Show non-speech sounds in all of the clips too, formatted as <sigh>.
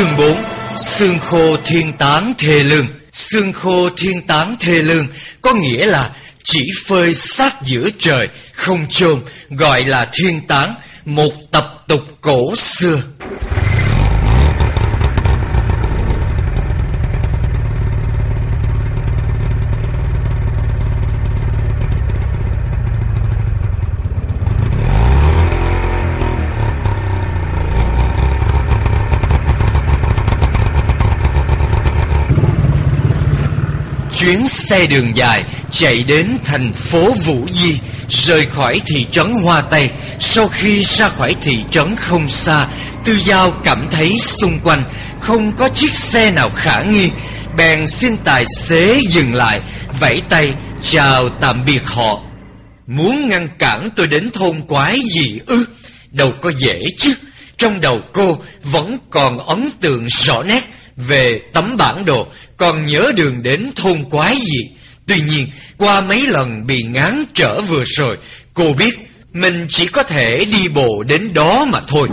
Chương 4 Xương khô thiên tán thề lương. Xương khô thiên tán thề lương Có nghĩa là chỉ phơi xác giữa trời, Không chôn, Gọi là thiên tán, Một tập tục cổ xưa. Chuyến xe đường dài chạy đến thành phố Vũ Di, rời khỏi thị trấn Hoa Tây. Sau khi ra khỏi thị trấn không xa, Tư Giao cảm thấy xung quanh không có chiếc xe nào khả nghi. Bèn xin tài xế dừng lại, vẫy tay, chào tạm biệt họ. Muốn ngăn cản tôi đến thôn quái gì ư? Đâu có dễ chứ. Trong đầu cô vẫn còn ấn tượng rõ nét về tấm bản đồ, còn nhớ đường đến thôn quái gì. Tuy nhiên, qua mấy lần bị ngán trở vừa rồi, cô biết mình chỉ có thể đi bộ đến đó mà thôi.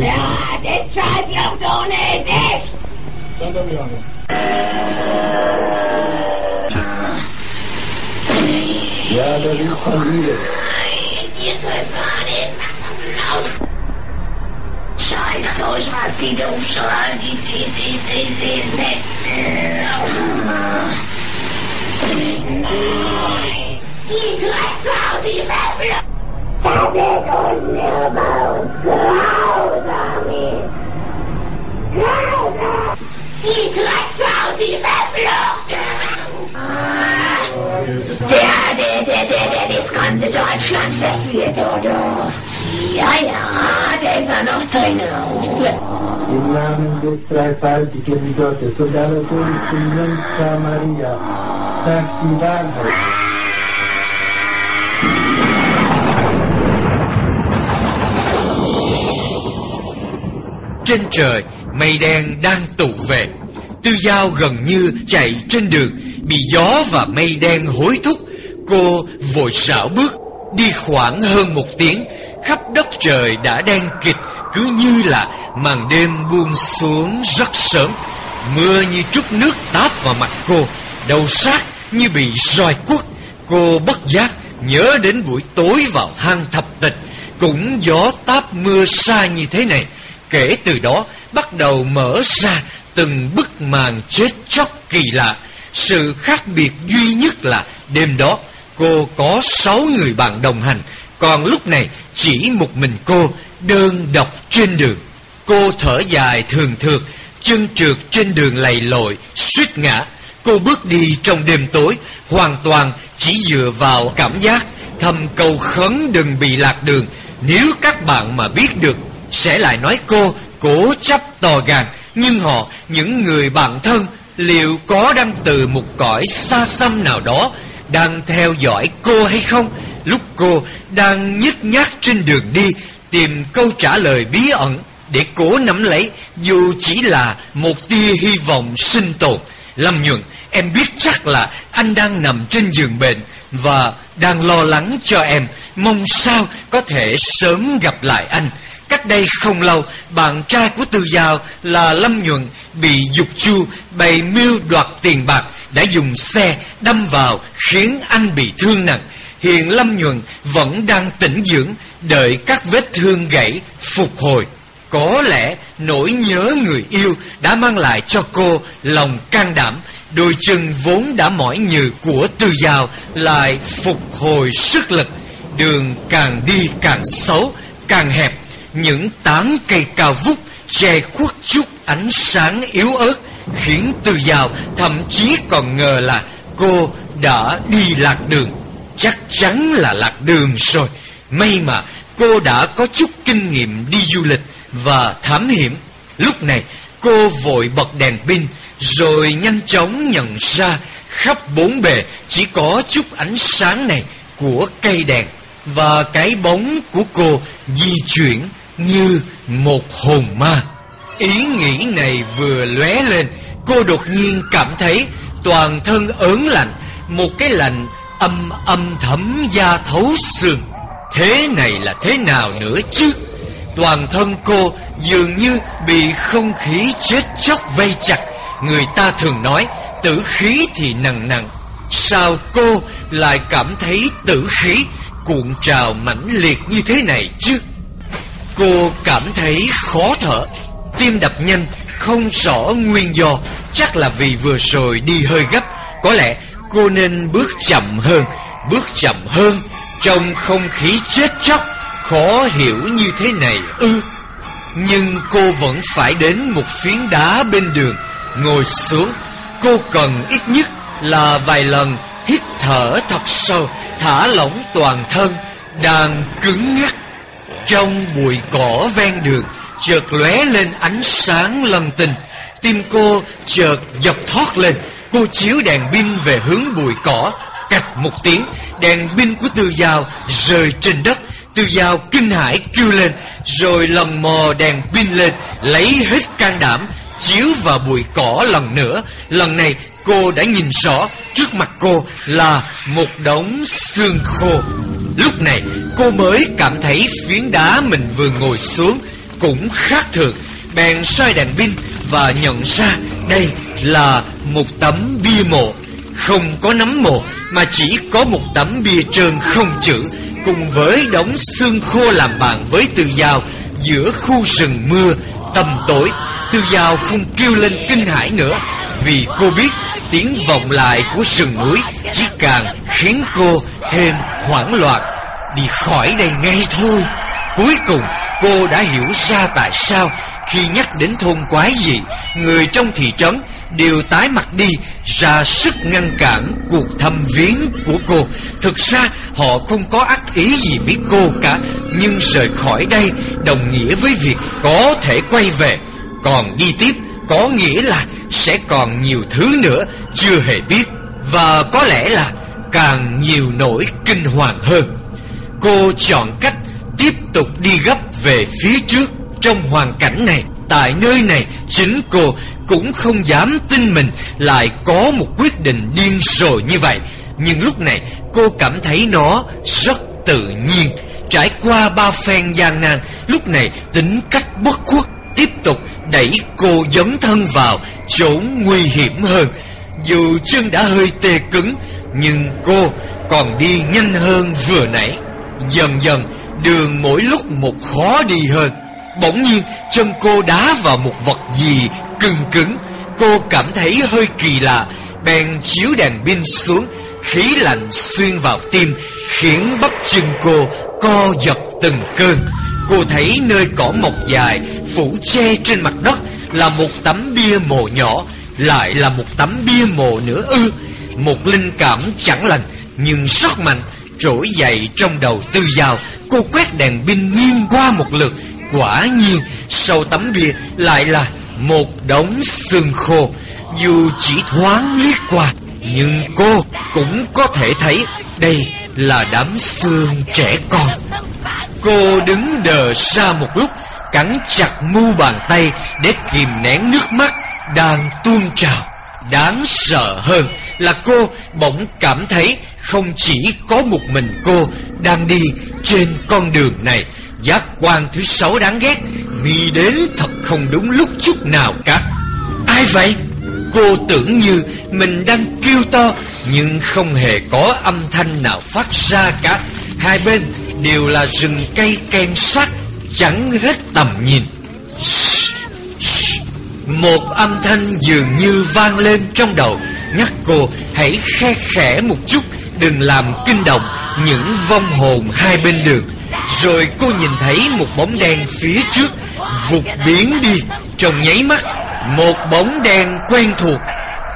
Ja, det schreibt ja doch nicht. Ja, das ist von Liebe. Ihr könnt zwar nicht, macht das laut. Scheiß durch, was die dumm schreien, die, die, die, die, die, die. Nein. Sie Drecksau, und grausam ist. Grausam. Sie Drecksau, sie verflucht. Der, der, der, der, der das ganze Deutschland verführt, oder? Ja, ja, der ist ja noch drin. Im Namen des dreifaltigen Gottes und aller Jungfrau Maria, sagt die Wahrheit. Trên trời, mây đen đang tụ về. Tư Giao gần như chạy trên đường, bị gió và mây đen hối thúc. Cô vội xảo bước, đi khoảng hơn một tiếng, khắp đất trời đã đen kịch, cứ như là màn đêm buông xuống rất sớm. Mưa như trút nước táp vào mặt cô, đầu sát như bị roi quất. Cô bất giác nhớ đến buổi tối vào hang thập tịch, cũng gió táp mưa xa như thế này. Kể từ đó bắt đầu mở ra từng bức màn chết chóc kỳ lạ. Sự khác biệt duy nhất là đêm đó cô có sáu người bạn đồng hành, còn lúc này chỉ một mình cô đơn độc trên đường. Cô thở dài thường thượt, chân trượt trên đường lầy lội, suýt ngã. Cô bước đi trong đêm tối, hoàn toàn chỉ dựa vào cảm giác, thầm cầu khấn đừng bị lạc đường. Nếu các bạn mà biết được sẽ lại nói cô cố chấp to gan. Nhưng họ những người bạn thân liệu có đang từ một cõi xa xăm nào đó đang theo dõi cô hay không? Lúc cô đang nhức nhác trên đường đi tìm câu trả lời bí ẩn để cố nắm lấy dù chỉ là một tia hy vọng sinh tồn. Lâm nhuận em biết chắc là anh đang nằm trên giường bệnh và đang lo lắng cho em mong sao có thể sớm gặp lại anh Cách đây không lâu, bạn trai của Tư Giao là Lâm Nhuận bị dục chu bày mưu đoạt tiền bạc đã dùng xe đâm vào khiến anh bị thương nặng. Hiện Lâm Nhuận vẫn đang tĩnh dưỡng đợi các vết thương gãy phục hồi. Có lẽ nỗi nhớ người yêu đã mang lại cho cô lòng can đảm Đôi chân vốn đã mỏi nhừ của Tư Giao lại phục hồi sức lực Đường càng đi càng xấu, càng hẹp những tán cây cao vút che khuất chút ánh sáng yếu ớt khiến Tư Giao thậm chí còn ngờ là cô đã đi lạc đường. Chắc chắn là lạc đường rồi. May mà cô đã có chút kinh nghiệm đi du lịch và thám hiểm. Lúc này cô vội bật đèn pin rồi nhanh chóng nhận ra khắp bốn bề chỉ có chút ánh sáng này của cây đèn và cái bóng của cô di chuyển như một hồn ma. Ý nghĩ này vừa lóe lên, Cô đột nhiên cảm thấy toàn thân ớn lạnh, Một cái lạnh âm âm thấm da thấu xương. Thế này là thế nào nữa chứ? Toàn thân cô dường như bị không khí chết chóc vây chặt. Người ta thường nói, tử khí thì nặng nặng. Sao cô lại cảm thấy tử khí cuộn trào mãnh liệt như thế này chứ? Cô cảm thấy khó thở. Tim đập nhanh, Không rõ nguyên do. Chắc là vì vừa rồi đi hơi gấp. Có lẽ cô nên bước chậm hơn, Bước chậm hơn Trong không khí chết chóc. Khó hiểu như thế này ư? Nhưng cô vẫn phải đến một phiến đá bên đường Ngồi xuống. Cô cần ít nhất là vài lần hít thở thật sâu, Thả lỏng toàn thân, Đang cứng ngắc. Trong bụi cỏ ven đường, Chợt lóe lên ánh sáng lâm tình Tim cô chợt giật thoát lên. Cô chiếu đèn pin về hướng bụi cỏ, Cạch một tiếng. Đèn pin của Tư Giao rơi trên đất. Tư Giao kinh hãi kêu lên, Rồi lần mò đèn pin lên, Lấy hết can đảm Chiếu vào bụi cỏ lần nữa. Lần này, cô đã nhìn rõ Trước mặt cô là một đống xương khô. Lúc này, cô mới cảm thấy phiến đá mình vừa ngồi xuống Cũng khác thường. Bèn soi đèn pin và nhận ra đây là một tấm bia mộ. Không có nấm mộ, mà chỉ có một tấm bia trơn không chữ, Cùng với đống xương khô làm bạn với từ dao Giữa khu rừng mưa tầm tối. Tư Giao không kêu lên kinh hãi nữa Vì cô biết tiếng vọng lại của sườn núi Chỉ càng khiến cô thêm hoảng loạn Đi khỏi đây ngay thôi Cuối cùng cô đã hiểu ra tại sao Khi nhắc đến thôn quái dị Người trong thị trấn đều tái mặt đi ra sức ngăn cản cuộc thăm viếng của cô. Thực ra họ không có ác ý gì với cô cả, nhưng rời khỏi đây đồng nghĩa với việc có thể quay về. Còn đi tiếp có nghĩa là sẽ còn nhiều thứ nữa chưa hề biết và có lẽ là càng nhiều nỗi kinh hoàng hơn. Cô chọn cách tiếp tục đi gấp về phía trước trong hoàn cảnh này. Tại nơi này chính cô cũng không dám tin mình lại có một quyết định điên rồ như vậy. Nhưng lúc này cô cảm thấy nó rất tự nhiên. Trải qua ba phen gian nan, lúc này tính cách bất khuất tiếp tục đẩy cô dấn thân vào chỗ nguy hiểm hơn. Dù chân đã hơi tê cứng, nhưng cô còn đi nhanh hơn vừa nãy. Dần dần, đường mỗi lúc một khó đi hơn. Bỗng nhiên, chân cô đá vào một vật gì cứng cứng. Cô cảm thấy hơi kỳ lạ, bèn chiếu đèn pin xuống, khí lạnh xuyên vào tim, khiến bắp chân cô co giật từng cơn. Cô thấy nơi cỏ mọc dài phủ che trên mặt đất là một tấm bia mộ nhỏ, lại là một tấm bia mộ nữa ư. Một linh cảm chẳng lành nhưng rất mạnh trỗi dậy trong đầu tư dao. Cô quét đèn pin nghiêng qua một lượt, quả nhiên sau tấm bia lại là một đống xương khô. Dù chỉ thoáng liếc qua, nhưng cô cũng có thể thấy đây là đám xương trẻ con. Cô đứng đờ ra một lúc, Cắn chặt mu bàn tay Để kìm nén nước mắt Đang tuôn trào. Đáng sợ hơn là cô bỗng cảm thấy Không chỉ có một mình cô Đang đi trên con đường này. Giác quan thứ sáu đáng ghét Mi đến thật không đúng lúc chút nào cả. Ai vậy? Cô tưởng như mình đang kêu to, Nhưng không hề có âm thanh nào phát ra cả. Hai bên đều là rừng cây ken sắt, chẳng hết tầm nhìn. Một âm thanh dường như vang lên trong đầu. Nhắc cô, hãy khe khẽ một chút, đừng làm kinh động những vong hồn hai bên đường. Rồi cô nhìn thấy một bóng đen phía trước, vụt biến đi. Trong nháy mắt, một bóng đen quen thuộc.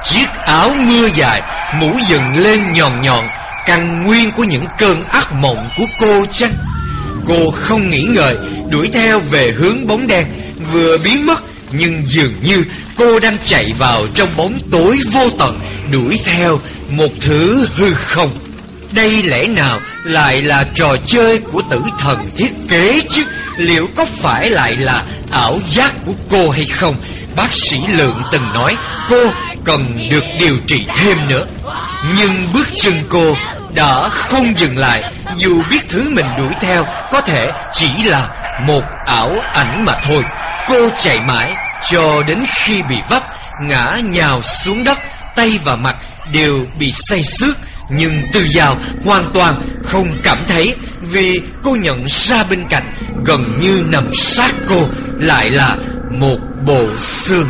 Chiếc áo mưa dài, mũ dựng lên nhọn nhọn căn nguyên của những cơn ác mộng của cô chăng? Cô không nghĩ ngợi, Đuổi theo về hướng bóng đen, Vừa biến mất, Nhưng dường như cô đang chạy vào trong bóng tối vô tận, Đuổi theo một thứ hư không. Đây lẽ nào lại là trò chơi của tử thần thiết kế chứ? Liệu có phải lại là ảo giác của cô hay không? Bác sĩ Lượng từng nói, Cô cần được điều trị thêm nữa. Nhưng bước chân cô đã không dừng lại, Dù biết thứ mình đuổi theo, Có thể chỉ là một ảo ảnh mà thôi. Cô chạy mãi, cho đến khi bị vấp, Ngã nhào xuống đất, Tay và mặt đều bị say xước, Nhưng Tư Giao hoàn toàn không cảm thấy, Vì cô nhận ra bên cạnh Gần như nằm sát cô, Lại là một bộ xương.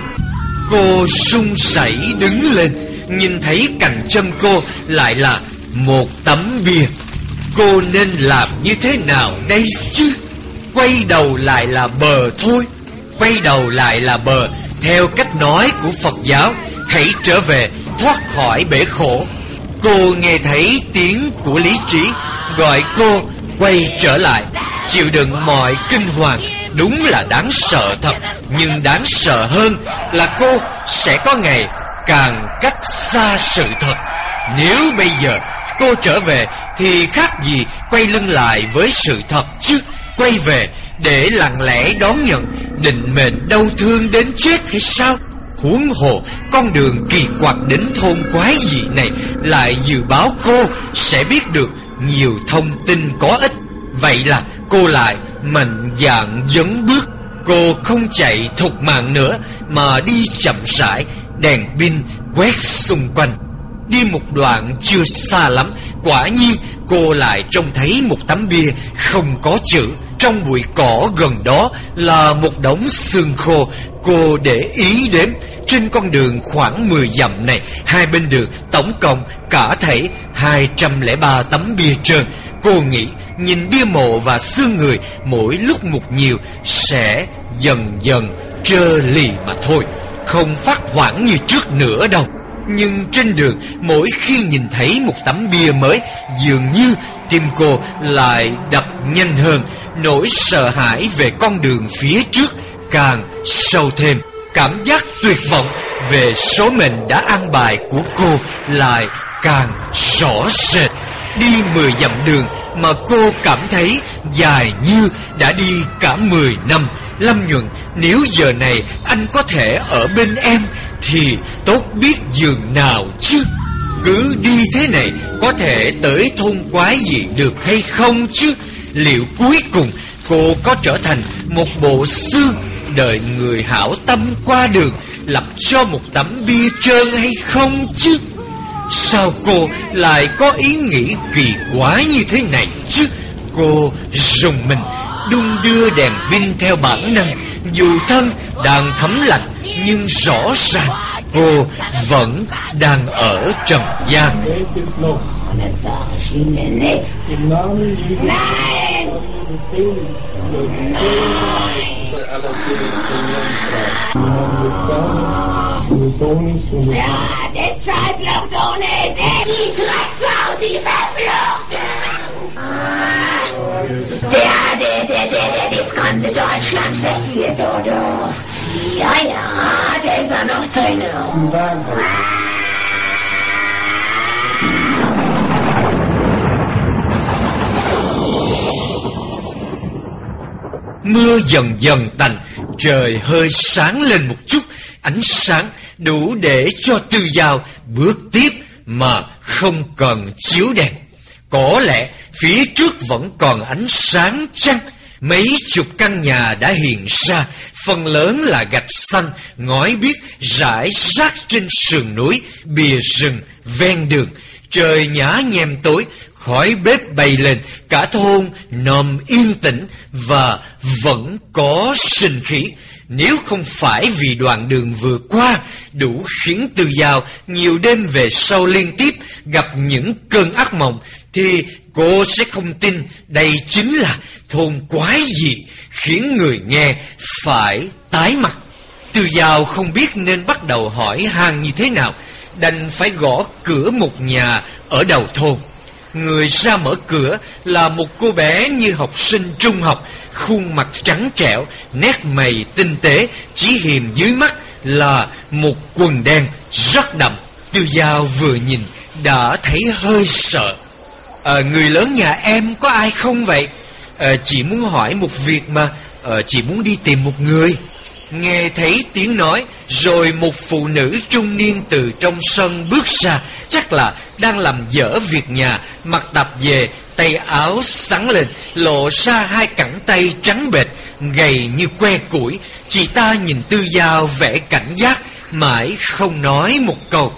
Cô sung sẩy đứng lên, Nhìn thấy cạnh chân cô Lại là một tấm bia. Cô nên làm như thế nào đây chứ? Quay đầu lại là bờ thôi. Quay đầu lại là bờ. Theo cách nói của Phật giáo, Hãy trở về, thoát khỏi bể khổ. Cô nghe thấy tiếng của lý trí, Gọi cô, quay trở lại. Chịu đựng mọi kinh hoàng, Đúng là đáng sợ thật. Nhưng đáng sợ hơn là cô sẽ có ngày càng cách xa sự thật. Nếu bây giờ cô trở về Thì khác gì quay lưng lại với sự thật chứ? Quay về để lặng lẽ đón nhận, định mệnh đau thương đến chết hay sao? Huống hồ, con đường kỳ quặc đến thôn quái dị này Lại dự báo cô sẽ biết được nhiều thông tin có ích. Vậy là cô lại mạnh dạn dấn bước. Cô không chạy thục mạng nữa, Mà đi chậm rãi, Đèn pin quét xung quanh. Đi một đoạn chưa xa lắm. Quả nhiên cô lại trông thấy một tấm bia không có chữ Trong bụi cỏ gần đó là một đống xương khô. Cô để ý đếm trên con đường khoảng 10 dặm này, Hai bên đường tổng cộng cả thể 203 tấm bia trơn. Cô nghĩ nhìn bia mộ và xương người mỗi lúc một nhiều Sẽ dần dần trơ lì mà thôi, Không phát hoảng như trước nữa đâu nhưng trên đường, mỗi khi nhìn thấy một tấm bia mới, Dường như tim cô lại đập nhanh hơn. Nỗi sợ hãi về con đường phía trước càng sâu thêm. Cảm giác tuyệt vọng về số mệnh đã an bài của cô lại càng rõ rệt. Đi mười dặm đường mà cô cảm thấy dài như đã đi cả mười năm. Lâm Nhuận, nếu giờ này anh có thể ở bên em thì tốt biết giường nào chứ? Cứ đi thế này, có thể tới thôn quái gì được hay không chứ? Liệu cuối cùng cô có trở thành một bộ xương Đợi người hảo tâm qua đường, Lập cho một tấm bia trơn hay không chứ? Sao cô lại có ý nghĩ kỳ quái như thế này chứ? Cô rùng mình, đung đưa đèn pin theo bản năng, Dù thân đang thấm lạnh nhưng rõ ràng cô vẫn đang ở trần gian Ja, det Zeitlucht ohne Die Drecksau, sie verfluchte! Der, der, der, der, der das ganze Deutschland verführt, oder? Ja, ja, der ist ja noch drin. Mưa dần dần tạnh Trời hơi sáng lên một chút. Ánh sáng đủ để cho tư giao bước tiếp Mà không cần chiếu đèn. Có lẽ phía trước vẫn còn ánh sáng chăng Mấy chục căn nhà đã hiện ra. Phần lớn là gạch xanh, Ngói biếc, rải rác trên sườn núi, Bìa rừng, ven đường. Trời nhá nhem tối, Khói bếp bay lên. Cả thôn nằm yên tĩnh Và vẫn có sinh khí. Nếu không phải vì đoạn đường vừa qua, Đủ khiến Tư Giao Nhiều đêm về sau liên tiếp Gặp những cơn ác mộng, Thì cô sẽ không tin Đây chính là thôn quái gì Khiến người nghe phải tái mặt. Tư Giao không biết nên bắt đầu hỏi hàng như thế nào Đành phải gõ cửa một nhà ở đầu thôn. Người ra mở cửa là một cô bé như học sinh trung học Khuôn mặt trắng trẻo, nét mày tinh tế Chỉ hiềm dưới mắt là một quần đen rất đậm. Tư Giao vừa nhìn đã thấy hơi sợ à, Người lớn nhà em có ai không vậy? Ờ, à, Chị muốn hỏi một việc mà ờ, à, Chị muốn đi tìm một người. Nghe thấy tiếng nói Rồi một phụ nữ trung niên từ trong sân bước ra. Chắc là đang làm dở việc nhà Mặc đạp về Tay áo sắn lên Lộ ra hai cẳng tay trắng bệch Gầy như que củi. Chị ta nhìn tư dao vẻ cảnh giác Mãi không nói một câu.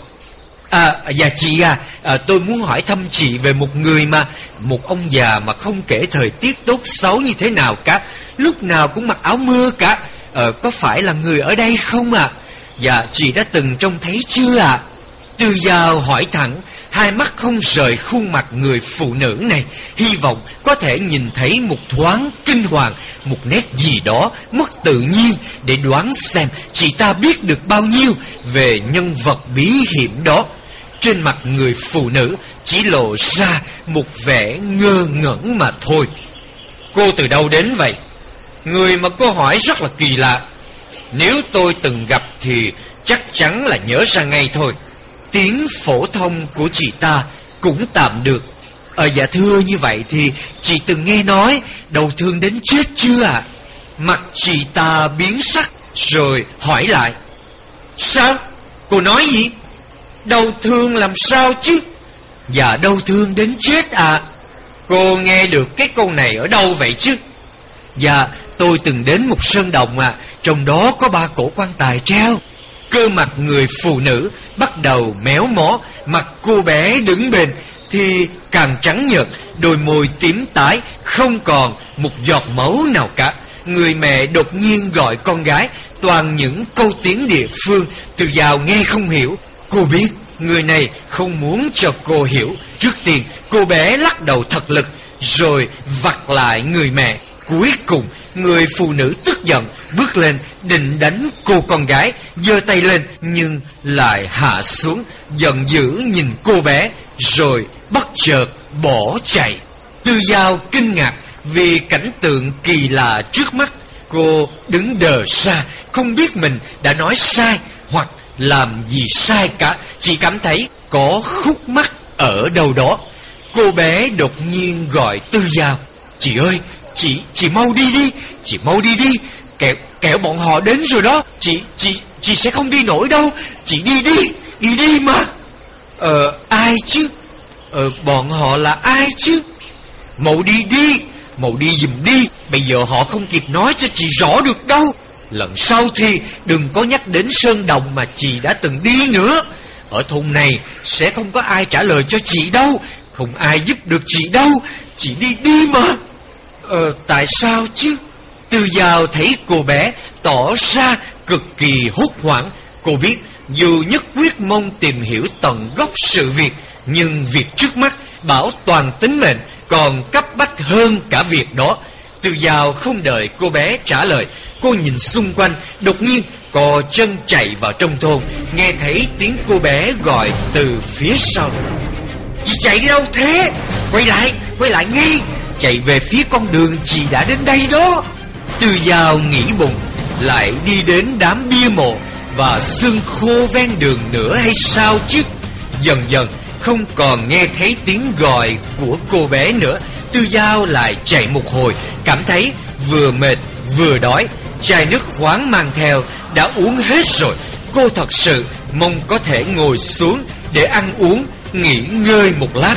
À, dạ chị à, à, tôi muốn hỏi thăm chị về một người mà Một ông già mà không kể thời tiết tốt xấu như thế nào cả Lúc nào cũng mặc áo mưa cả à, Có phải là người ở đây không ạ? À? Dạ, chị đã từng trông thấy chưa ạ? À? Tư Giao hỏi thẳng Hai mắt không rời khuôn mặt người phụ nữ này Hy vọng có thể nhìn thấy một thoáng kinh hoàng Một nét gì đó mất tự nhiên Để đoán xem chị ta biết được bao nhiêu Về nhân vật bí hiểm đó trên mặt người phụ nữ chỉ lộ ra một vẻ ngơ ngẩn mà thôi Cô từ đâu đến vậy? Người mà cô hỏi rất là kỳ lạ Nếu tôi từng gặp thì chắc chắn là nhớ ra ngay thôi Tiếng phổ thông của chị ta cũng tạm được Ờ dạ thưa, như vậy thì chị từng nghe nói đầu thương đến chết chưa ạ? À? Mặt chị ta biến sắc rồi hỏi lại Sao? Cô nói gì? Đầu thương làm sao chứ? Dạ đau thương đến chết à Cô nghe được cái câu này ở đâu vậy chứ? Dạ tôi từng đến một sơn đồng à Trong đó có ba cổ quan tài treo Cơ mặt người phụ nữ bắt đầu méo mó Mặt cô bé đứng bên Thì càng trắng nhợt Đôi môi tím tái Không còn một giọt máu nào cả Người mẹ đột nhiên gọi con gái Toàn những câu tiếng địa phương Từ giàu nghe không hiểu Cô biết, người này không muốn cho cô hiểu. Trước tiên, cô bé lắc đầu thật lực, Rồi vặt lại người mẹ. Cuối cùng, Người phụ nữ tức giận Bước lên, định đánh cô con gái, giơ tay lên, nhưng lại hạ xuống, Giận dữ nhìn cô bé, Rồi bất chợt bỏ chạy. Tư Giao kinh ngạc Vì cảnh tượng kỳ lạ trước mắt. Cô đứng đờ ra, Không biết mình đã nói sai Hoặc làm gì sai cả Chỉ cảm thấy có khúc mắc ở đâu đó. Cô bé đột nhiên gọi Tư Giao Chị ơi Chị, chị mau đi đi Chị mau đi đi Kẹo, kẹo bọn họ đến rồi đó Chị, chị, chị sẽ không đi nổi đâu Chị đi đi, đi đi mà. Ờ, ai chứ? Ờ, bọn họ là ai chứ? Mậu đi đi Mậu đi dùm đi Bây giờ họ không kịp nói cho chị rõ được đâu. Lần sau thì đừng có nhắc đến Sơn Đồng mà chị đã từng đi nữa Ở thôn này sẽ không có ai trả lời cho chị đâu Không ai giúp được chị đâu Chị đi đi mà Ờ, tại sao chứ? Tư Giao thấy cô bé tỏ ra cực kỳ hốt hoảng. Cô biết dù nhất quyết mong tìm hiểu tận gốc sự việc, nhưng việc trước mắt bảo toàn tính mệnh còn cấp bách hơn cả việc đó. Từ giàu không đợi cô bé trả lời, cô nhìn xung quanh, đột nhiên cò chân chạy vào trong thôn, nghe thấy tiếng cô bé gọi từ phía sau. Chị chạy đi đâu thế? Quay lại, quay lại ngay chạy về phía con đường chị đã đến đây đó Từ giàu nghĩ bụng Lại đi đến đám bia mộ Và xương khô ven đường nữa hay sao chứ Dần dần không còn nghe thấy tiếng gọi của cô bé nữa Tư Giao lại chạy một hồi, Cảm thấy vừa mệt, vừa đói. Chai nước khoáng mang theo đã uống hết rồi. Cô thật sự mong có thể ngồi xuống để ăn uống, Nghỉ ngơi một lát.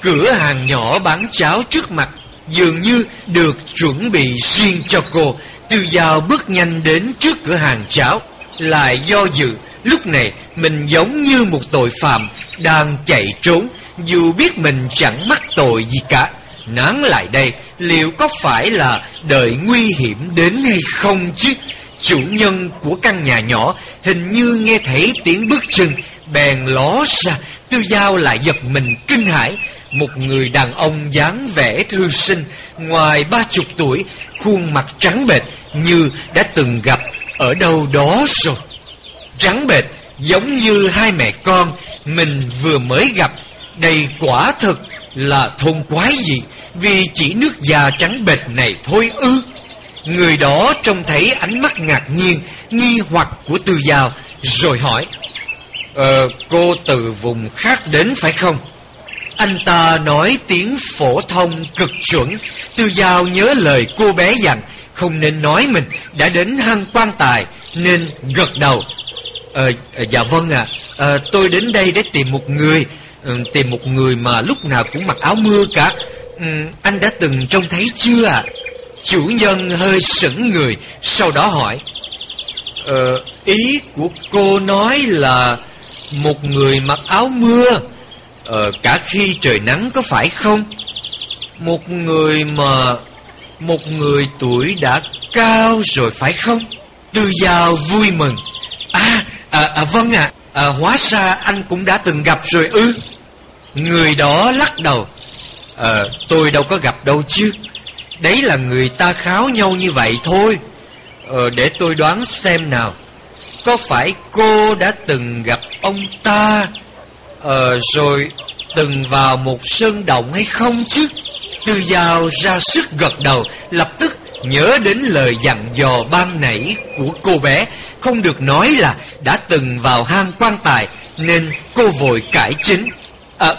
Cửa hàng nhỏ bán cháo trước mặt Dường như được chuẩn bị riêng cho cô. Tư Giao bước nhanh đến trước cửa hàng cháo. Lại do dự. Lúc này, mình giống như một tội phạm Đang chạy trốn. Dù biết mình chẳng mắc tội gì cả. Nán lại đây, Liệu có phải là đợi nguy hiểm đến hay không chứ? Chủ nhân của căn nhà nhỏ Hình như nghe thấy tiếng bước chân, Bèn ló ra. Tư Giao lại giật mình kinh hãi. Một người đàn ông dáng vẻ thư sinh, Ngoài ba chục tuổi, Khuôn mặt trắng bệch Như đã từng gặp ở đâu đó rồi. Trắng bệt Giống như hai mẹ con Mình vừa mới gặp. Đây quả thực là thôn quái gì Vì chỉ nước da trắng bệt này thôi ư. Người đó trông thấy ánh mắt ngạc nhiên Nghi hoặc của tư giao Rồi hỏi Ờ, cô từ vùng khác đến phải không? Anh ta nói tiếng phổ thông cực chuẩn. Tư Giao nhớ lời cô bé dặn không nên nói mình đã đến hang quan tài Nên gật đầu. Ờ, ờ dạ vâng ạ. À. Tôi đến đây để tìm một người ừ, Tìm một người mà lúc nào cũng mặc áo mưa cả. Ừ, Anh đã từng trông thấy chưa ạ? Chủ nhân hơi sững người Sau đó hỏi. Ờ, ý của cô nói là Một người mặc áo mưa. Ờ, cả khi trời nắng có phải không? Một người mà... Một người tuổi đã cao rồi phải không? Tư Giao vui mừng. À, à, à vâng ạ, à, à, hóa ra anh cũng đã từng gặp rồi ư. Người đó lắc đầu. Ờ, tôi đâu có gặp đâu chứ. Đấy là người ta kháo nhau như vậy thôi. Ờ, để tôi đoán xem nào. Có phải cô đã từng gặp ông ta Ờ rồi từng vào một sơn động hay không chứ Tư Giao ra sức gật đầu Lập tức nhớ đến lời dặn dò ban nãy của cô bé Không được nói là đã từng vào hang quan tài Nên cô vội cải chính À,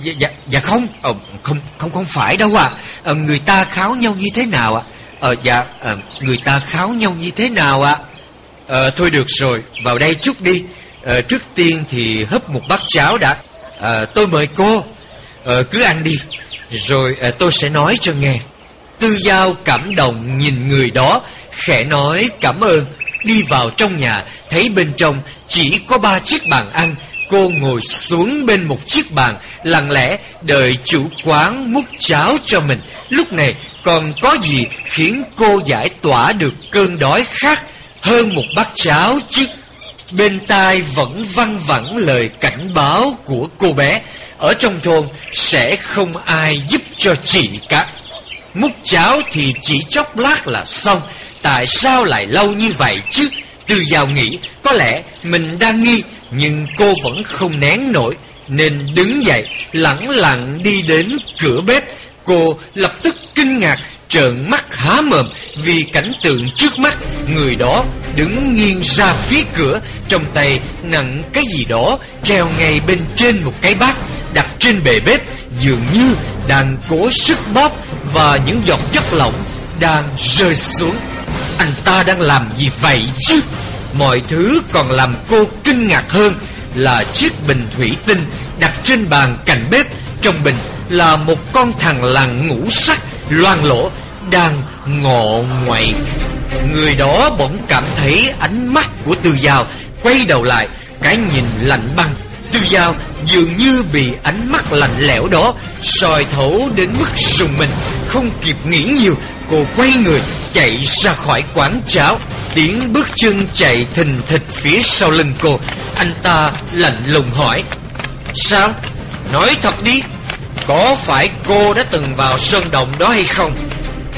dạ, dạ, dạ không, à, không không không phải đâu ạ. À. À, người ta kháo nhau như thế nào ạ? À? À, dạ, à, người ta kháo nhau như thế nào ạ? À? À, thôi được rồi, vào đây chút đi. À, trước tiên thì hấp một bát cháo đã à, Tôi mời cô à, Cứ ăn đi rồi à, tôi sẽ nói cho nghe. Tư Giao cảm động nhìn người đó Khẽ nói cảm ơn. Đi vào trong nhà Thấy bên trong chỉ có ba chiếc bàn ăn. Cô ngồi xuống bên một chiếc bàn Lặng lẽ đợi chủ quán múc cháo cho mình. Lúc này còn có gì khiến cô giải tỏa được cơn đói khát Hơn một bát cháo chứ Bên tai vẫn văng vẳng lời cảnh báo của cô bé. Ở trong thôn, sẽ không ai giúp cho chị cả. Múc cháo thì chỉ chốc lát là xong. Tại sao lại lâu như vậy chứ? Từ giàu nghĩ, có lẽ mình đang nghi, Nhưng cô vẫn không nén nổi. Nên đứng dậy, lẳng lặng đi đến cửa bếp. Cô lập tức kinh ngạc trợn mắt há mồm vì cảnh tượng trước mắt. Người đó đứng nghiêng ra phía cửa, trong tay nặng cái gì đó treo ngay bên trên một cái bát, đặt trên bề bếp, dường như đang cố sức bóp và những giọt chất lỏng đang rơi xuống. Anh ta đang làm gì vậy chứ? Mọi thứ còn làm cô kinh ngạc hơn là chiếc bình thủy tinh đặt trên bàn cạnh bếp. Trong bình là một con thằng lằn ngũ sắc, loang lỗ đang ngọ ngoại Người đó bỗng cảm thấy ánh mắt của Tư Giao Quay đầu lại, Cái nhìn lạnh băng Tư Giao dường như bị ánh mắt lạnh lẽo đó soi thấu đến mức rùng mình, Không kịp nghĩ nhiều, Cô quay người chạy ra khỏi quán cháo Tiếng bước chân chạy thình thịch phía sau lưng cô Anh ta lạnh lùng hỏi, Sao? Nói thật đi, Có phải cô đã từng vào sơn động đó hay không?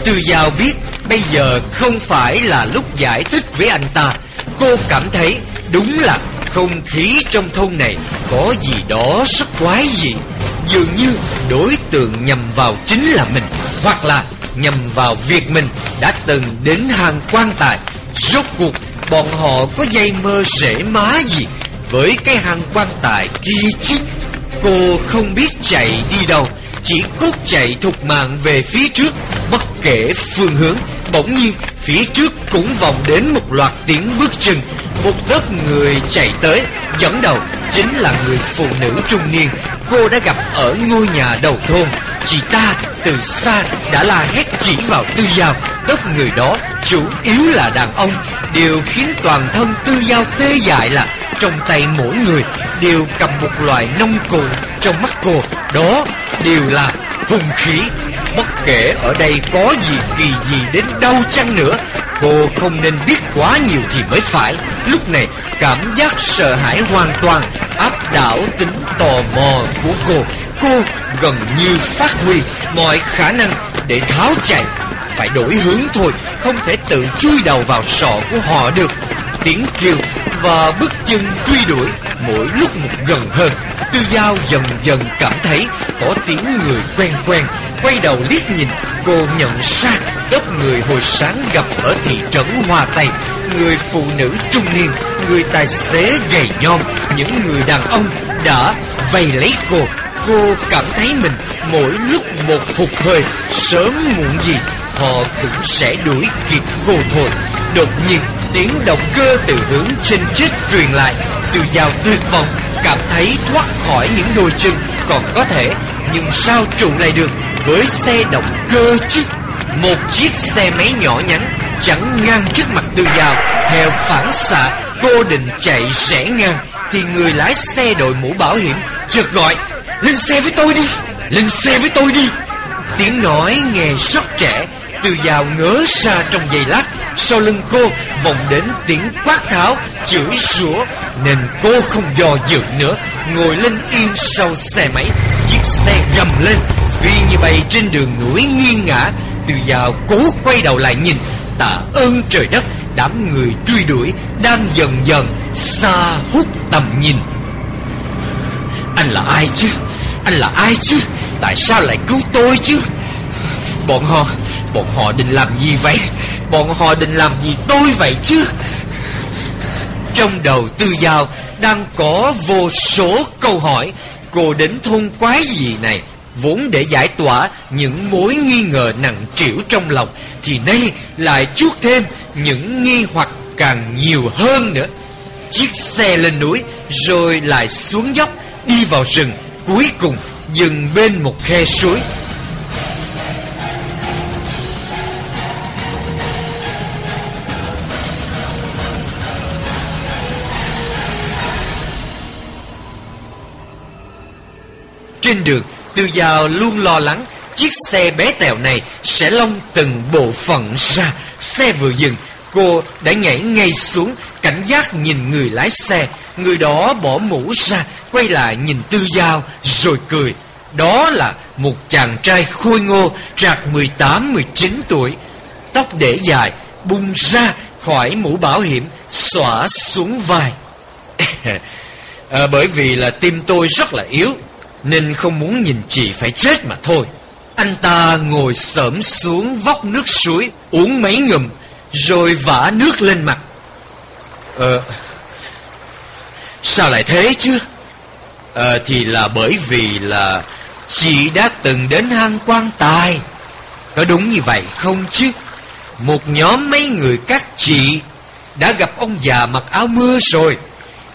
Từ Giao biết, bây giờ không phải là lúc giải thích với anh ta. Cô cảm thấy đúng là không khí trong thôn này có gì đó rất quái dị Dường như đối tượng nhằm vào chính là mình, Hoặc là nhằm vào việc mình đã từng đến hàng quan tài. Rốt cuộc, bọn họ có dây mơ rễ má gì với cái hang quan tài kia chứ? Cô không biết chạy đi đâu, Chỉ cốt chạy thục mạng về phía trước, Bất kể phương hướng, Bỗng nhiên phía trước cũng vòng đến một loạt tiếng bước chân. Một lớp người chạy tới, Dẫn đầu chính là người phụ nữ trung niên. Cô đã gặp ở ngôi nhà đầu thôn. Chị ta từ xa đã la hét chỉ vào tư giao. Tóc người đó chủ yếu là đàn ông. Điều khiến toàn thân tư giao tê dại là Trong tay mỗi người đều cầm một loại nông cụ Trong mắt cô, đó đều là hung khí. Bất kể ở đây có gì kỳ gì đến đâu chăng nữa, Cô không nên biết quá nhiều thì mới phải. Lúc này, cảm giác sợ hãi hoàn toàn, Áp đảo tính tò mò của cô. Cô gần như phát huy mọi khả năng để tháo chạy, Phải đổi hướng thôi, Không thể tự chui đầu vào sọ của họ được. Tiếng kêu và bước chân truy đuổi mỗi lúc một gần hơn, Tư Giao dần dần cảm thấy có tiếng người quen quen Quay đầu liếc nhìn, Cô nhận ra tóc người hồi sáng gặp ở thị trấn Hoa Tây. Người phụ nữ trung niên, Người tài xế gầy nhom, Những người đàn ông đã vây lấy cô. Cô cảm thấy mình mỗi lúc một hụt hơi, Sớm muộn gì, Họ cũng sẽ đuổi kịp cô thôi. Đột nhiên, tiếng động cơ từ hướng trên chết truyền lại. Từ dao tuyệt vọng, Cảm thấy thoát khỏi những đôi chân Còn có thể nhưng sao trụ lại được Với xe động cơ chứ? Một chiếc xe máy nhỏ nhắn chẳng ngang trước mặt tư dao Theo phản xạ, Cô định chạy rẽ ngang, Thì người lái xe đội mũ bảo hiểm Chợt gọi, Lên xe với tôi đi, Lên xe với tôi đi. Tiếng nói nghe rất trẻ từ vào ngỡ ra trong giây lát. Sau lưng cô vọng đến tiếng quát tháo, Chửi rủa, Nên cô không do dự nữa. Ngồi lên yên sau xe máy, Chiếc xe gầm lên, Phi như bay trên đường núi nghiêng ngã. Từ vào cố quay đầu lại nhìn, Tạ ơn trời đất, Đám người truy đuổi Đang dần dần xa hút tầm nhìn. Anh là ai chứ? Anh là ai chứ? Tại sao lại cứu tôi chứ? Bọn họ Bọn họ định làm gì vậy? Bọn họ định làm gì tôi vậy chứ? Trong đầu tư giao Đang có vô số câu hỏi. Cô đến thôn quái gì này? Vốn để giải tỏa những mối nghi ngờ nặng trĩu trong lòng, Thì nay lại chuốt thêm những nghi hoặc càng nhiều hơn nữa. Chiếc xe lên núi, Rồi lại xuống dốc, Đi vào rừng Cuối cùng, dừng bên một khe suối. Trên đường Tư Giao luôn lo lắng Chiếc xe bé tẹo này sẽ lông từng bộ phận ra. Xe vừa dừng Cô đã nhảy ngay xuống Cảnh giác nhìn người lái xe. Người đó bỏ mũ ra Quay lại nhìn Tư Giao Rồi cười. Đó là một chàng trai khôi ngô Trạc 18-19 tuổi. Tóc để dài Bung ra khỏi mũ bảo hiểm Xõa xuống vai. <laughs> À, Bởi vì là tim tôi rất là yếu nên không muốn nhìn chị phải chết mà thôi. Anh ta ngồi xổm xuống vóc nước suối, Uống mấy ngụm, Rồi vả nước lên mặt. Ờ Sao lại thế chứ? Ờ thì là bởi vì là Chị đã từng đến hang quan tài. Có đúng như vậy không chứ? Một nhóm mấy người các chị Đã gặp ông già mặc áo mưa rồi.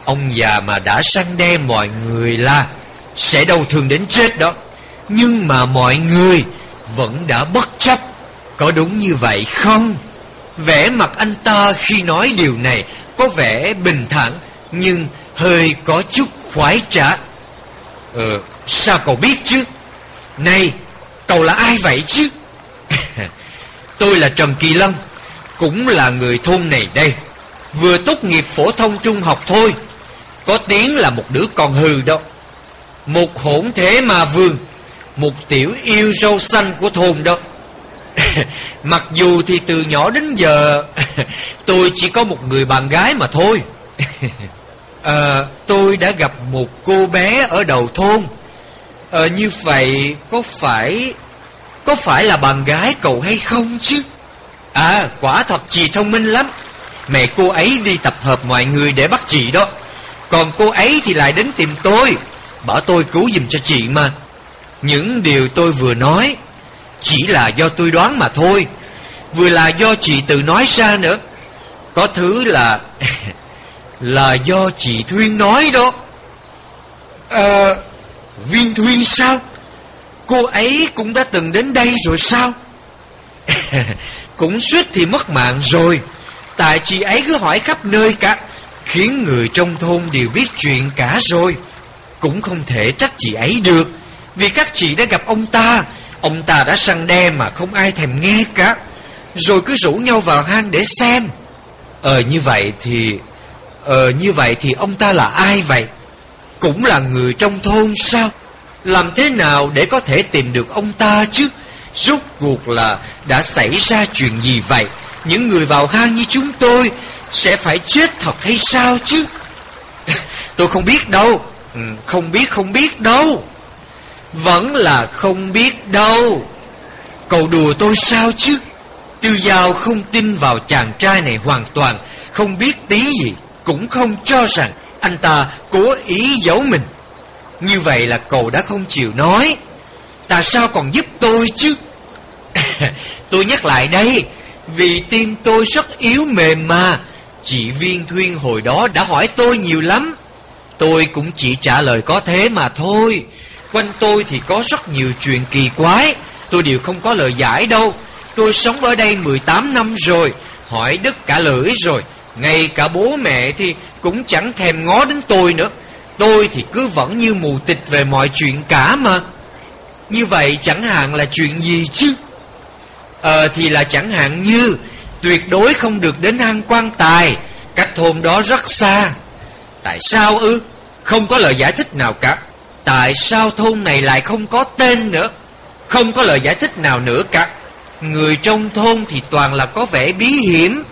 Ông già mà đã săn đe mọi người là sẽ đau thương đến chết đó. Nhưng mà mọi người Vẫn đã bất chấp. Có đúng như vậy không? Vẻ mặt anh ta khi nói điều này Có vẻ bình thản, Nhưng hơi có chút khoái trá. Ờ Sao cậu biết chứ? Này, Cậu là ai vậy chứ? <laughs> Tôi là Trần Kỳ Lân, Cũng là người thôn này đây. Vừa tốt nghiệp phổ thông trung học thôi. Có tiếng là một đứa con hư đó một hỗn thế mà vương Một tiểu yêu râu xanh của thôn đó. <laughs> Mặc dù thì từ nhỏ đến giờ <laughs> Tôi chỉ có một người bạn gái mà thôi. À, <laughs> Tôi đã gặp một cô bé ở đầu thôn. À, Như vậy có phải Có phải là bạn gái cậu hay không chứ? À quả thật chị thông minh lắm. Mẹ cô ấy đi tập hợp mọi người để bắt chị đó. Còn cô ấy thì lại đến tìm tôi. Bảo tôi cứu giùm cho chị mà. Những điều tôi vừa nói Chỉ là do tôi đoán mà thôi. Vừa là do chị tự nói ra nữa. Có thứ là <laughs> Là do chị Thuyên nói đó. Ờ Viên Thuyên sao? Cô ấy cũng đã từng đến đây rồi sao? <laughs> Cũng suýt thì mất mạng rồi. Tại chị ấy cứ hỏi khắp nơi cả, Khiến người trong thôn đều biết chuyện cả rồi cũng không thể trách chị ấy được. Vì các chị đã gặp ông ta Ông ta đã săn đe mà không ai thèm nghe cả. Rồi cứ rủ nhau vào hang để xem. Ờ như vậy thì Ờ như vậy thì ông ta là ai vậy? Cũng là người trong thôn sao? Làm thế nào để có thể tìm được ông ta chứ? Rốt cuộc là đã xảy ra chuyện gì vậy? Những người vào hang như chúng tôi Sẽ phải chết thật hay sao chứ? <laughs> Tôi không biết đâu. Ừ, không biết không biết đâu. Vẫn là không biết đâu. Cậu đùa tôi sao chứ? Tư Giao không tin vào chàng trai này hoàn toàn. Không biết tí gì, Cũng không cho rằng anh ta cố ý giấu mình. Như vậy là cậu đã không chịu nói. Tại sao còn giúp tôi chứ? <laughs> Tôi nhắc lại đây, Vì tim tôi rất yếu mềm mà. Chị Viên Thuyên hồi đó đã hỏi tôi nhiều lắm. Tôi cũng chỉ trả lời có thế mà thôi. Quanh tôi thì có rất nhiều chuyện kỳ quái. Tôi đều không có lời giải đâu. Tôi sống ở đây 18 năm rồi, Hỏi đứt cả lưỡi rồi. Ngay cả bố mẹ thì cũng chẳng thèm ngó đến tôi nữa. Tôi thì cứ vẫn như mù tịch về mọi chuyện cả mà. Như vậy chẳng hạn là chuyện gì chứ? Ờ thì là chẳng hạn như, Tuyệt đối không được đến hang quan tài, Cách thôn đó rất xa. Tại sao ư? Không có lời giải thích nào cả. Tại sao thôn này lại không có tên nữa? Không có lời giải thích nào nữa cả. Người trong thôn thì toàn là có vẻ bí hiểm.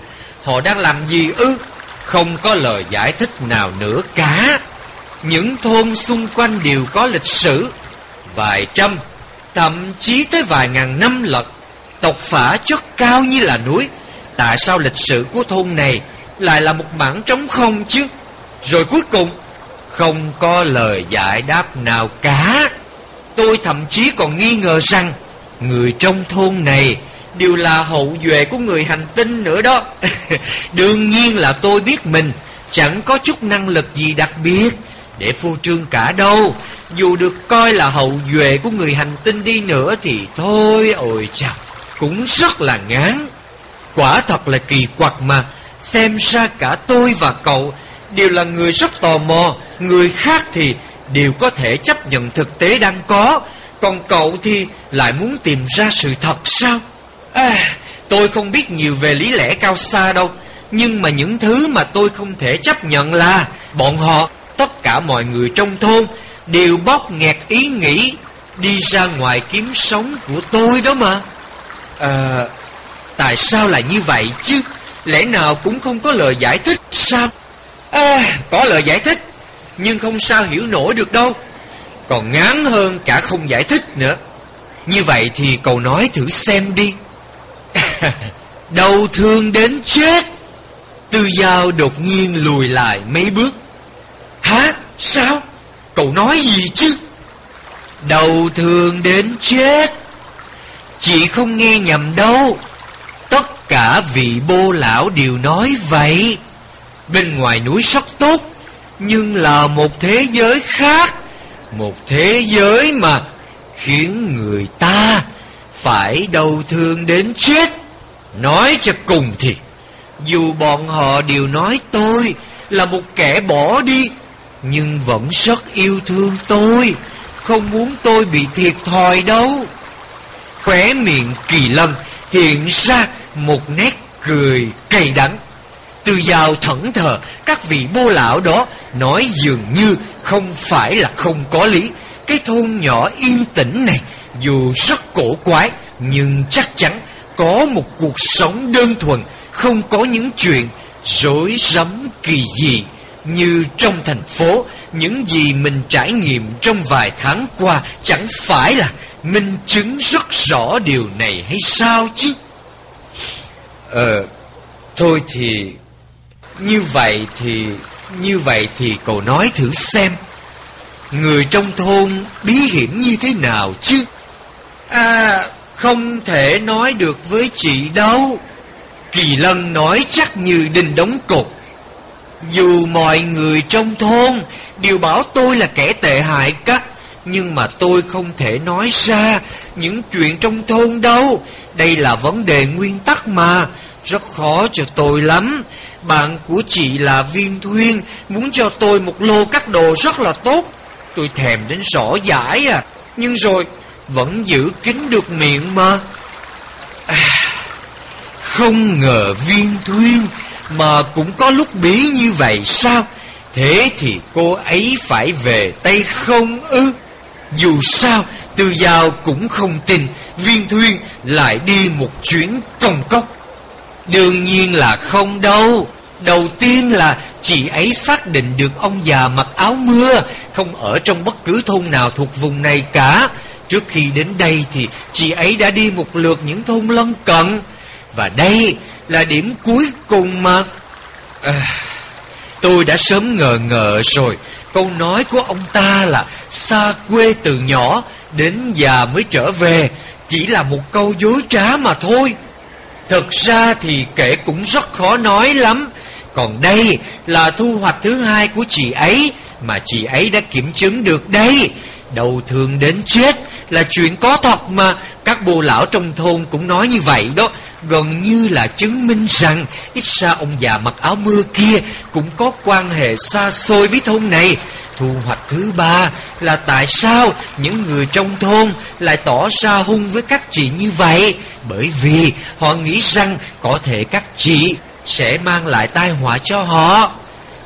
Họ đang làm gì ư? Không có lời giải thích nào nữa cả. Những thôn xung quanh đều có lịch sử. Vài trăm, Thậm chí tới vài ngàn năm lận. Tộc phả chất cao như là núi. Tại sao lịch sử của thôn này Lại là một mảng trống không chứ? Rồi cuối cùng không có lời giải đáp nào cả. Tôi thậm chí còn nghi ngờ rằng Người trong thôn này Đều là hậu duệ của người hành tinh nữa đó. <laughs> Đương nhiên là tôi biết mình, Chẳng có chút năng lực gì đặc biệt Để phô trương cả đâu. Dù được coi là hậu duệ của người hành tinh đi nữa Thì thôi, ôi chào Cũng rất là ngán. Quả thật là kỳ quặc mà. Xem ra cả tôi và cậu Đều là người rất tò mò Người khác thì đều có thể chấp nhận thực tế đang có Còn cậu thì lại muốn tìm ra sự thật sao? À, Tôi không biết nhiều về lý lẽ cao xa đâu Nhưng mà những thứ mà tôi không thể chấp nhận là Bọn họ, tất cả mọi người trong thôn Đều bóp nghẹt ý nghĩ Đi ra ngoài kiếm sống của tôi đó mà. À, tại sao lại như vậy chứ? Lẽ nào cũng không có lời giải thích sao? À, có lời giải thích Nhưng không sao hiểu nổi được đâu. Còn ngán hơn cả không giải thích nữa. Như vậy thì cậu nói thử xem đi. <laughs> Đau thương đến chết. Tư Giao đột nhiên lùi lại mấy bước. Hả? Sao? Cậu nói gì chứ? Đau thương đến chết. Chị không nghe nhầm đâu. Tất cả vị bô lão đều nói vậy. Bên ngoài núi sắc tốt, Nhưng là một thế giới khác, Một thế giới mà Khiến người ta Phải đau thương đến chết. Nói cho cùng thì, Dù bọn họ đều nói tôi Là một kẻ bỏ đi, Nhưng vẫn rất yêu thương tôi, Không muốn tôi bị thiệt thòi đâu. Khóe miệng kỳ lân Hiện ra một nét cười cay đắng. Từ giàu thẫn thờ, Các vị bô lão đó Nói dường như không phải là không có lý. Cái thôn nhỏ yên tĩnh này, Dù rất cổ quái, Nhưng chắc chắn có một cuộc sống đơn thuần, Không có những chuyện rối rắm kỳ dị. Như trong thành phố, Những gì mình trải nghiệm trong vài tháng qua Chẳng phải là minh chứng rất rõ điều này hay sao chứ? Ờ Thôi thì như vậy thì, Như vậy thì cậu nói thử xem, Người trong thôn bí hiểm như thế nào chứ? À không thể nói được với chị đâu. Kỳ Lân nói chắc như đinh đóng cột. Dù mọi người trong thôn Đều bảo tôi là kẻ tệ hại cách Nhưng mà tôi không thể nói ra Những chuyện trong thôn đâu. Đây là vấn đề nguyên tắc mà, Rất khó cho tôi lắm. Bạn của chị là Viên Thuyên Muốn cho tôi một lô cắt đồ rất là tốt. Tôi thèm đến rõ giải à Nhưng rồi vẫn giữ kín được miệng mà. À, Không ngờ viên thuyên Mà cũng có lúc bí như vậy sao? Thế thì cô ấy phải về Tây không ư? Dù sao Từ Giao cũng không tin Viên Thuyên lại đi một chuyến công cốc. Đương nhiên là không đâu. Đầu tiên là chị ấy xác định được ông già mặc áo mưa Không ở trong bất cứ thôn nào thuộc vùng này cả. Trước khi đến đây thì chị ấy đã đi một lượt những thôn lân cận. Và đây là điểm cuối cùng mà à, Tôi đã sớm ngờ ngờ rồi. Câu nói của ông ta là Xa quê từ nhỏ Đến già mới trở về. Chỉ là một câu dối trá mà thôi. Thực ra thì kể cũng rất khó nói lắm. Còn đây là thu hoạch thứ hai của chị ấy, Mà chị ấy đã kiểm chứng được đây. Đầu thường đến chết là chuyện có thật mà. Các bồ lão trong thôn cũng nói như vậy đó. Gần như là chứng minh rằng Ít ra ông già mặc áo mưa kia Cũng có quan hệ xa xôi với thôn này. Thu hoạch thứ ba là tại sao những người trong thôn lại tỏ ra hung với các chị như vậy Bởi vì họ nghĩ rằng có thể các chị sẽ mang lại tai họa cho họ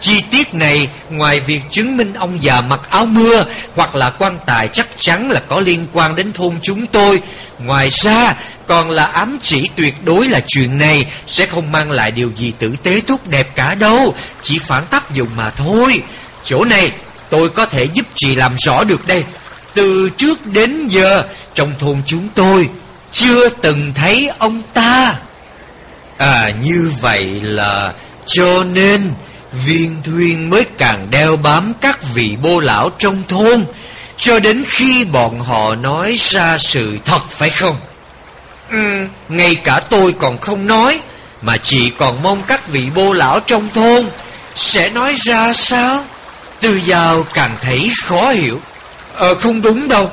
Chi tiết này, ngoài việc chứng minh ông già mặc áo mưa hoặc là quan tài chắc chắn là có liên quan đến thôn chúng tôi. Ngoài ra còn là ám chỉ tuyệt đối là chuyện này sẽ không mang lại điều gì tử tế tốt đẹp cả đâu. Chỉ phản tác dụng mà thôi. Chỗ này tôi có thể giúp chị làm rõ được đây. Từ trước đến giờ trong thôn chúng tôi chưa từng thấy ông ta. À như vậy là cho nên Viên Thuyên mới càng đeo bám các vị bô lão trong thôn Cho đến khi bọn họ nói ra sự thật phải không? Ừ, ngay cả tôi còn không nói Mà chị còn mong các vị bô lão trong thôn Sẽ nói ra sao? Tư Giao càng thấy khó hiểu. Ờ không đúng đâu.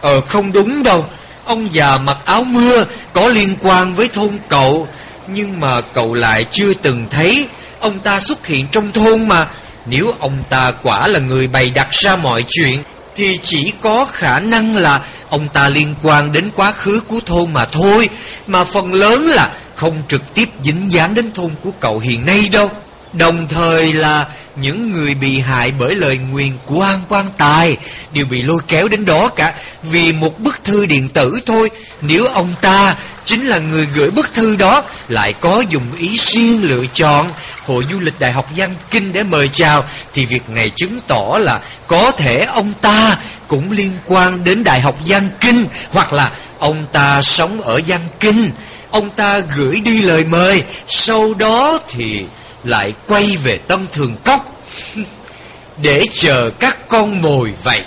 Ờ không đúng đâu. Ông già mặc áo mưa Có liên quan với thôn cậu, Nhưng mà cậu lại chưa từng thấy Ông ta xuất hiện trong thôn mà. Nếu ông ta quả là người bày đặt ra mọi chuyện, Thì chỉ có khả năng là Ông ta liên quan đến quá khứ của thôn mà thôi. Mà phần lớn là không trực tiếp dính dáng đến thôn của cậu hiện nay đâu. Đồng thời là những người bị hại bởi lời nguyền của An quan tài đều bị lôi kéo đến đó cả vì một bức thư điện tử thôi. Nếu ông ta chính là người gửi bức thư đó lại có dùng ý riêng lựa chọn Hội du lịch Đại học Giang Kinh để mời chào thì việc này chứng tỏ là có thể ông ta cũng liên quan đến Đại học Giang Kinh hoặc là ông ta sống ở Giang Kinh. Ông ta gửi đi lời mời, sau đó thì lại quay về Tân Thường Cốc <laughs> để chờ các con mồi vậy.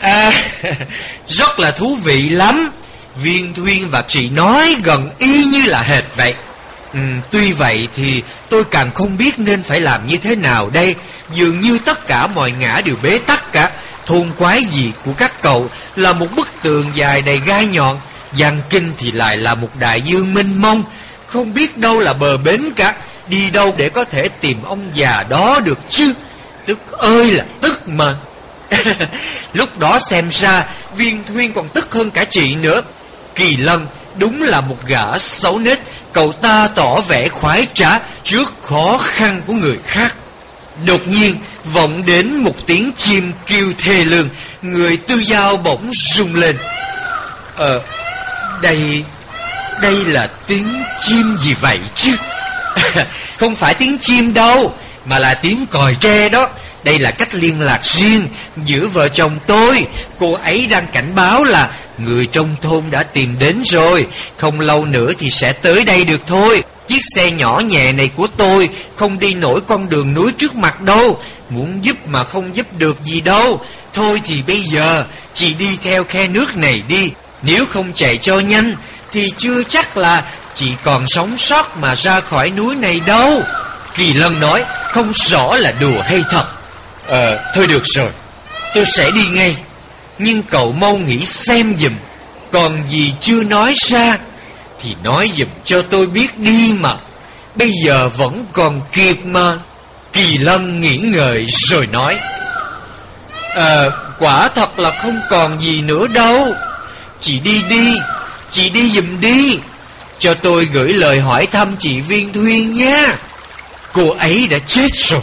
À, <laughs> rất là thú vị lắm. Viên Thuyên và chị nói gần y như là hệt vậy. Ừ, tuy vậy thì tôi càng không biết nên phải làm như thế nào đây. Dường như tất cả mọi ngã đều bế tắc cả. Thôn quái gì của các cậu là một bức tường dài đầy gai nhọn. Giang Kinh thì lại là một đại dương mênh mông. Không biết đâu là bờ bến cả. Đi đâu để có thể tìm ông già đó được chứ? Tức ơi là tức mà. <laughs> Lúc đó xem ra, Viên Thuyên còn tức hơn cả chị nữa. Kỳ Lân, đúng là một gã xấu nết. Cậu ta tỏ vẻ khoái trá Trước khó khăn của người khác. Đột nhiên, vọng đến một tiếng chim kêu thê lương. Người tư giao bỗng rung lên. Ờ Đây đây là tiếng chim gì vậy chứ? <laughs> Không phải tiếng chim đâu, Mà là tiếng còi tre đó. Đây là cách liên lạc riêng Giữa vợ chồng tôi. Cô ấy đang cảnh báo là Người trong thôn đã tìm đến rồi. Không lâu nữa thì sẽ tới đây được thôi. Chiếc xe nhỏ nhẹ này của tôi Không đi nổi con đường núi trước mặt đâu. Muốn giúp mà không giúp được gì đâu. Thôi thì bây giờ, Chị đi theo khe nước này đi. Nếu không chạy cho nhanh thì chưa chắc là Chị còn sống sót mà ra khỏi núi này đâu. Kỳ Lân nói Không rõ là đùa hay thật. Ờ thôi được rồi. Tôi sẽ đi ngay. Nhưng cậu mau nghĩ xem dùm Còn gì chưa nói ra Thì nói dùm cho tôi biết đi mà. Bây giờ vẫn còn kịp mà. Kỳ Lân nghĩ ngợi rồi nói Ờ quả thật là không còn gì nữa đâu. Chị đi đi Chị đi dùm đi. Cho tôi gửi lời hỏi thăm chị Viên Thuyên nha Cô ấy đã chết rồi.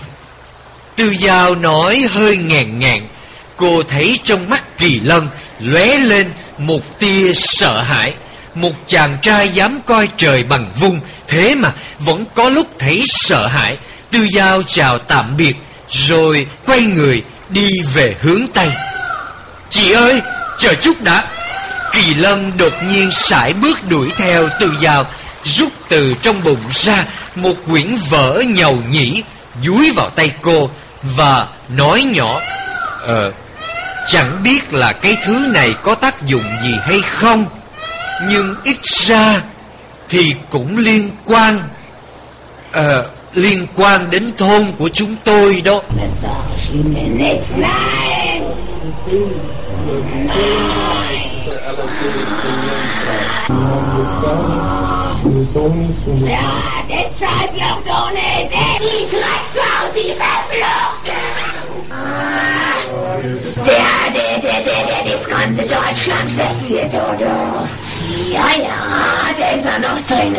Tư Giao nói hơi ngàn ngàn Cô thấy trong mắt Kỳ Lân lóe lên một tia sợ hãi. Một chàng trai dám coi trời bằng vung, Thế mà vẫn có lúc thấy sợ hãi. Tư Giao chào tạm biệt, Rồi quay người đi về hướng Tây. Chị ơi, chờ chút đã. Kỳ Lân đột nhiên sải bước đuổi theo từ vào, Rút từ trong bụng ra Một quyển vở nhầu nhĩ, Dúi vào tay cô Và nói nhỏ Ờ Chẳng biết là cái thứ này có tác dụng gì hay không, Nhưng ít ra Thì cũng liên quan Ờ Liên quan đến thôn của chúng tôi đó. Ja, deshalb Jung ohne Die Drecksau, sie verfluchte! Der, der, der, der, der das ganze Deutschland verführt, oder? Ja, ja, der ist ja noch drin.